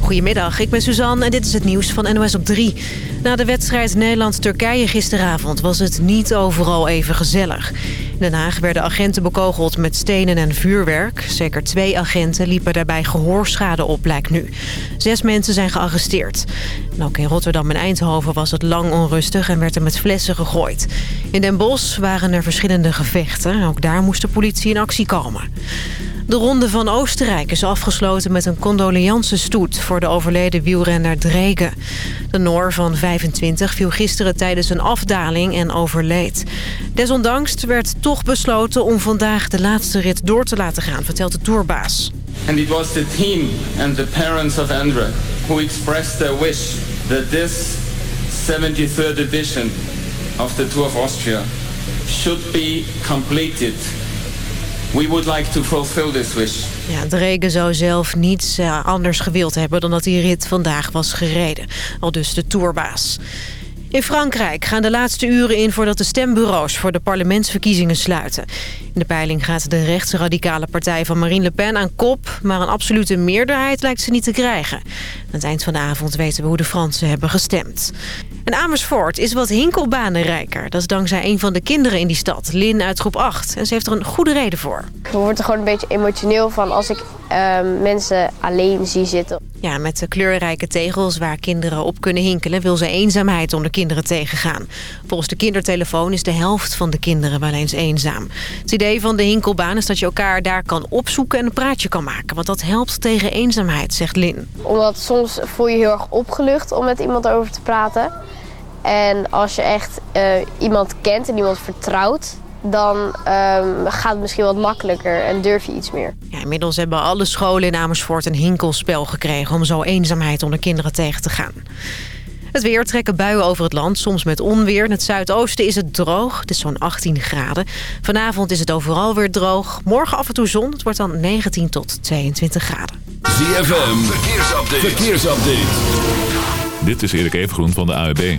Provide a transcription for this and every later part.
Goedemiddag, ik ben Suzanne en dit is het nieuws van NOS op 3. Na de wedstrijd Nederland-Turkije gisteravond was het niet overal even gezellig. In Den Haag werden agenten bekogeld met stenen en vuurwerk. Zeker twee agenten liepen daarbij gehoorschade op, blijkt nu. Zes mensen zijn gearresteerd. Ook in Rotterdam en Eindhoven was het lang onrustig en werd er met flessen gegooid. In Den Bosch waren er verschillende gevechten. Ook daar moest de politie in actie komen. De Ronde van Oostenrijk is afgesloten met een condoleancestoet voor de overleden wielrenner Dregen. De Noor van 25 viel gisteren tijdens een afdaling en overleed. Desondanks werd toch besloten om vandaag de laatste rit door te laten gaan, vertelt de tourbaas. And it was the team and the parents of Andre who expressed their wish that this 73rd edition of the Tour of Austria should be completed We would like to fulfill this wish. Ja, de regen zou zelf niets uh, anders gewild hebben dan dat die rit vandaag was gereden. Al dus de tourbaas. In Frankrijk gaan de laatste uren in voordat de stembureaus voor de parlementsverkiezingen sluiten. In de peiling gaat de rechtsradicale partij van Marine Le Pen aan kop... maar een absolute meerderheid lijkt ze niet te krijgen. Aan het eind van de avond weten we hoe de Fransen hebben gestemd. En Amersfoort is wat hinkelbanenrijker. Dat is dankzij een van de kinderen in die stad, Lin uit groep 8. En ze heeft er een goede reden voor. Ik word er gewoon een beetje emotioneel van als ik uh, mensen alleen zie zitten. Ja, met de kleurrijke tegels waar kinderen op kunnen hinkelen... wil ze eenzaamheid onder kinderen tegengaan. Volgens de kindertelefoon is de helft van de kinderen wel eens eenzaam. Het idee van de hinkelbaan is dat je elkaar daar kan opzoeken en een praatje kan maken. Want dat helpt tegen eenzaamheid, zegt Lin. Omdat soms voel je heel erg opgelucht om met iemand over te praten. En als je echt uh, iemand kent en iemand vertrouwt dan um, gaat het misschien wat makkelijker en durf je iets meer. Ja, inmiddels hebben alle scholen in Amersfoort een hinkelspel gekregen... om zo eenzaamheid onder kinderen tegen te gaan. Het weer trekken buien over het land, soms met onweer. In het zuidoosten is het droog, het is zo'n 18 graden. Vanavond is het overal weer droog. Morgen af en toe zon, het wordt dan 19 tot 22 graden. ZFM, verkeersupdate. verkeersupdate. Dit is Erik Evengroen van de AWB.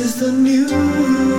Is the news.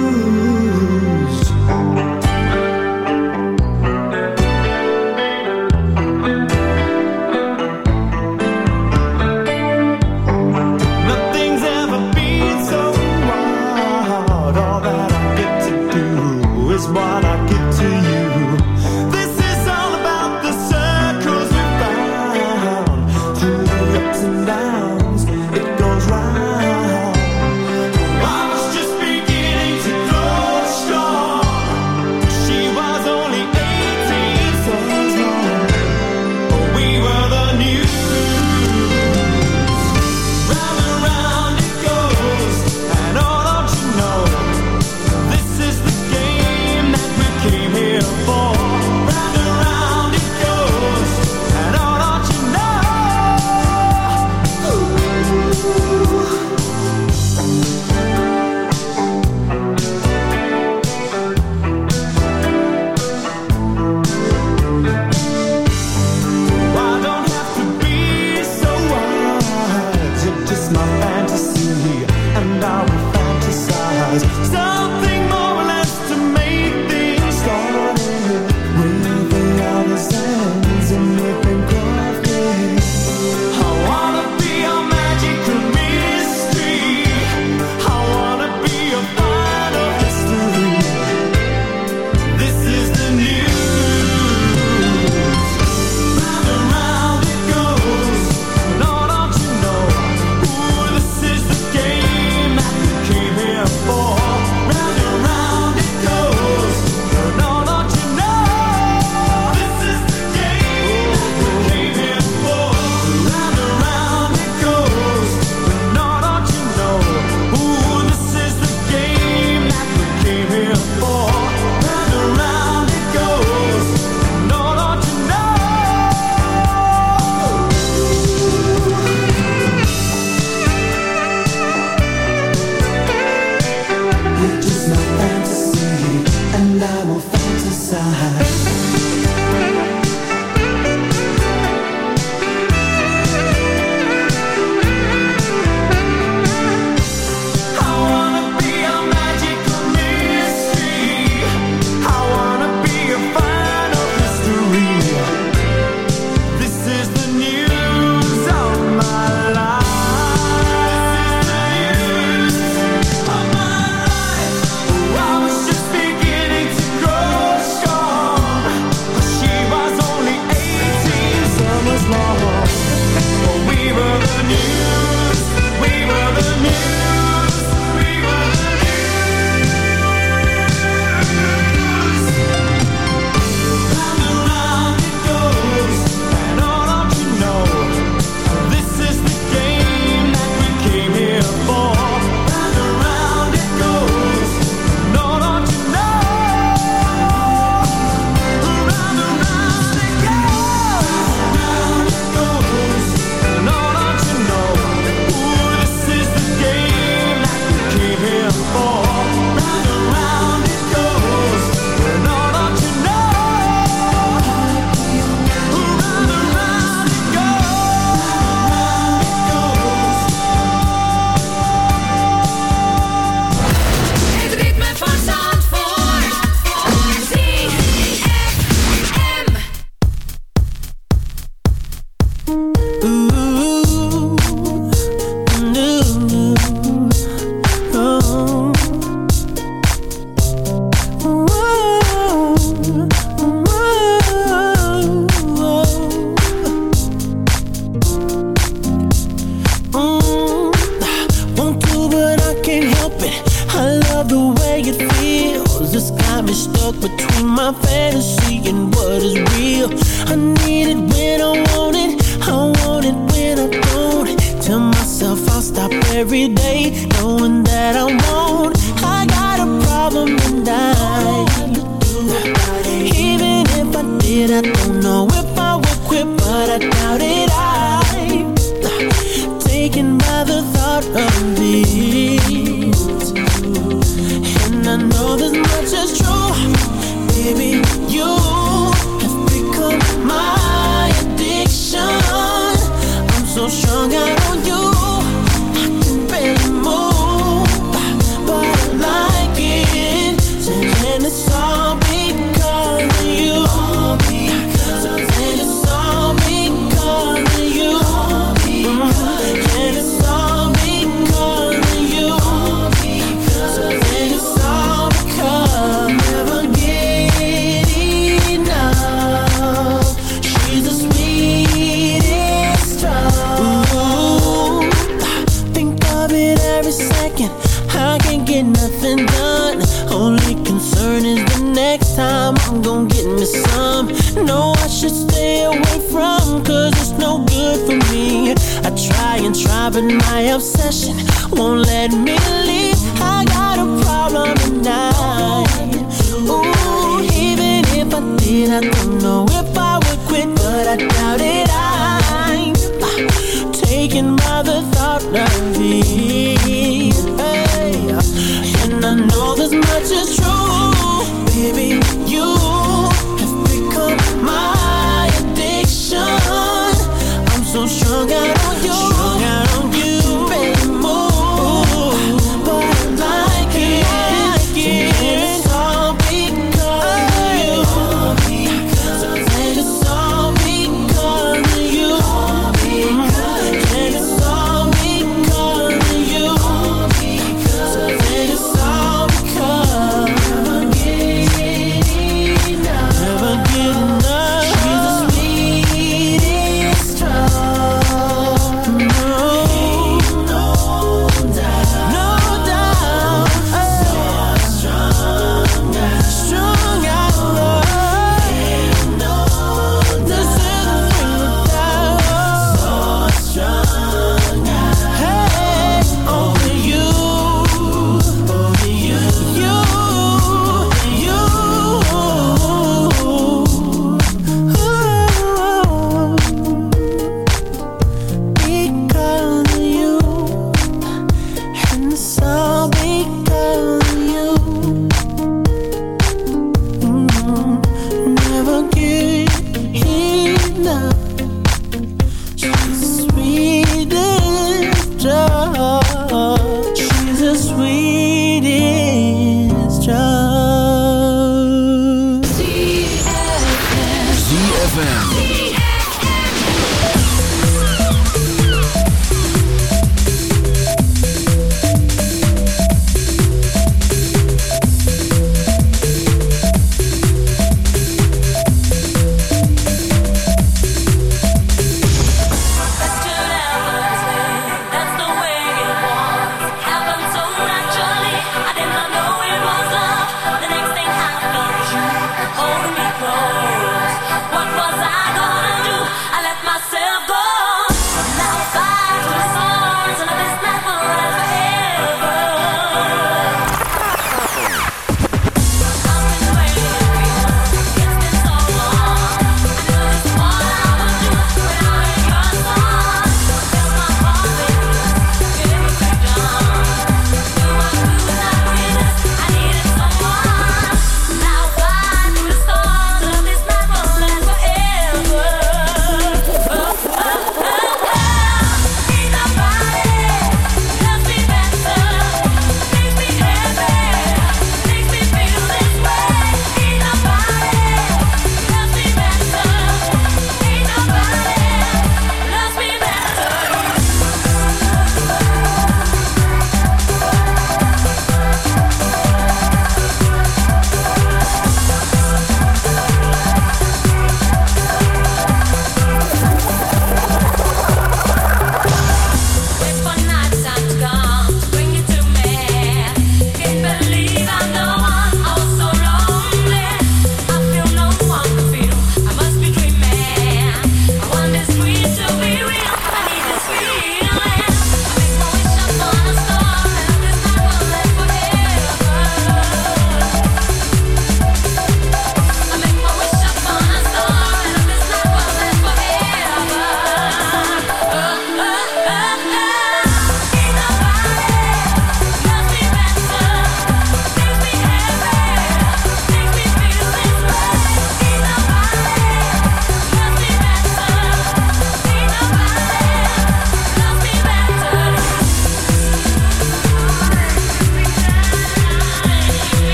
some No, I should stay away from Cause it's no good for me. I try and try but my obsession. Won't let me leave. I got a problem tonight. Ooh, even if I did I don't know if I would quit But I doubt it. I'm taken by the thought of you hey. And I know this much is true.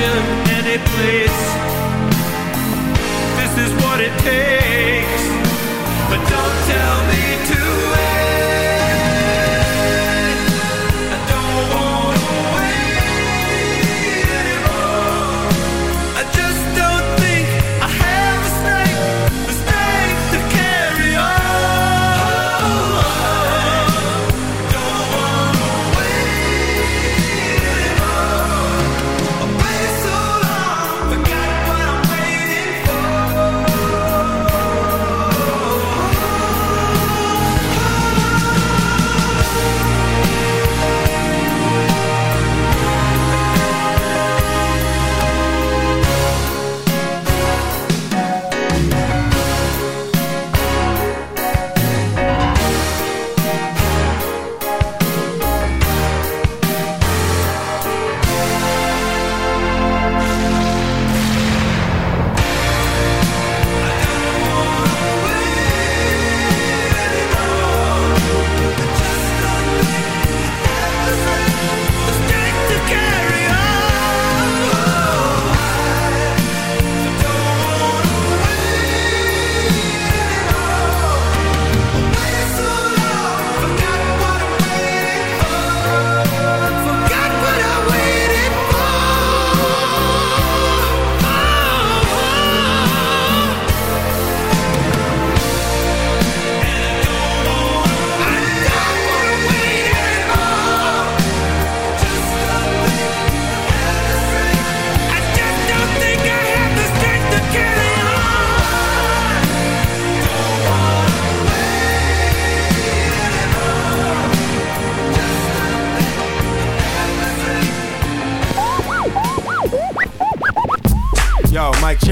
Imagine any place. This is what it takes.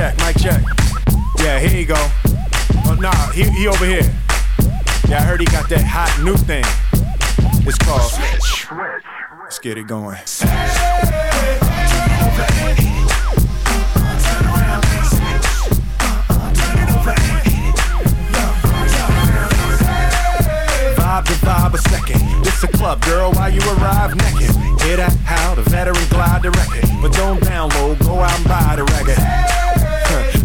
Check, mic check. Yeah, here you go. Oh, nah, he, he over here. Yeah, I heard he got that hot new thing. It's called Switch. Let's get it going. Vibe to vibe a second. This a club, girl, while you arrive naked. Hear that? How the veteran glide the record. But don't download, go out and buy the record.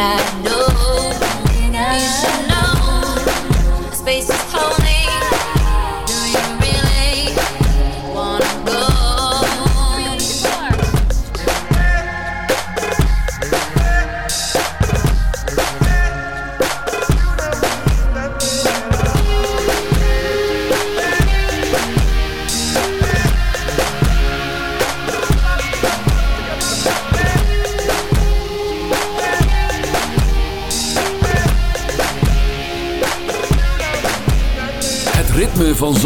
Yeah.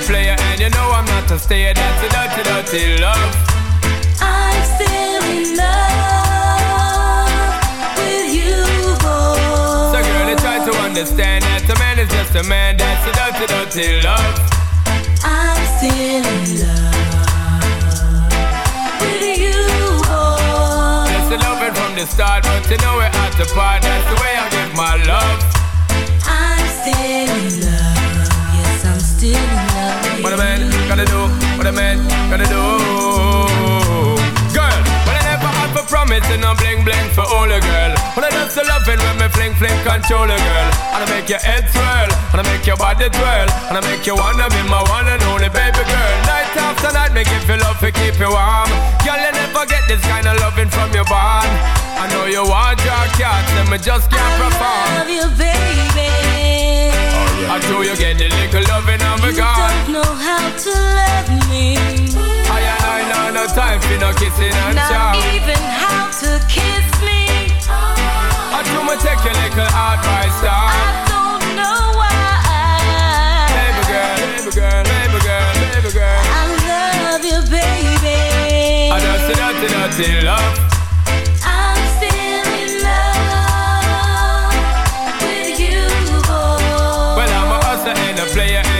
A player, and you know I'm not a stayer. That's a dirty, dirty love. I'm still in love with you, boy. So, girl, you try to understand that a man is just a man. That's a dirty, dirty love. I'm still in love with you, boy. That's the loving from the start, but you know we're at the part. That's the way I give my love. I'm still in love. Yes, I'm still in love. What a man gotta do, what a man gotta do. Girl, when I never had for promising, I'm bling bling for all a girl. When I just love it when me fling fling control a girl. And I make your head swirl, and I make your body twirl, and I make you wanna be my one and only baby girl. Night after night, make you feel love to keep you warm. Girl, you never get this kind of loving from your bond. I know you want your cat, and me just can't perform. Love you, baby. I know you get the little loving of a You don't know how to love me. I and I know no time for no kissing and Not chow. even how to kiss me. I do me take your little advice down. I don't know why. Baby girl, baby girl, baby girl, baby girl. I love you, baby. I just a dirty, dirty love.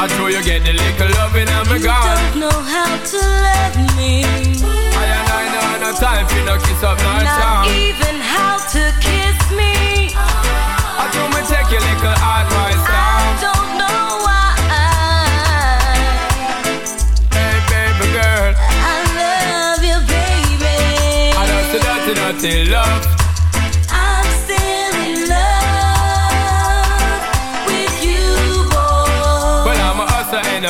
I know you get the little loving and me You don't know how to love me. I and I know no time for no kiss up, no Not time. even how to kiss me. I do me take your little advice I down. don't know why. Hey, baby girl. I love you, baby. I don't see dirty, dirty love.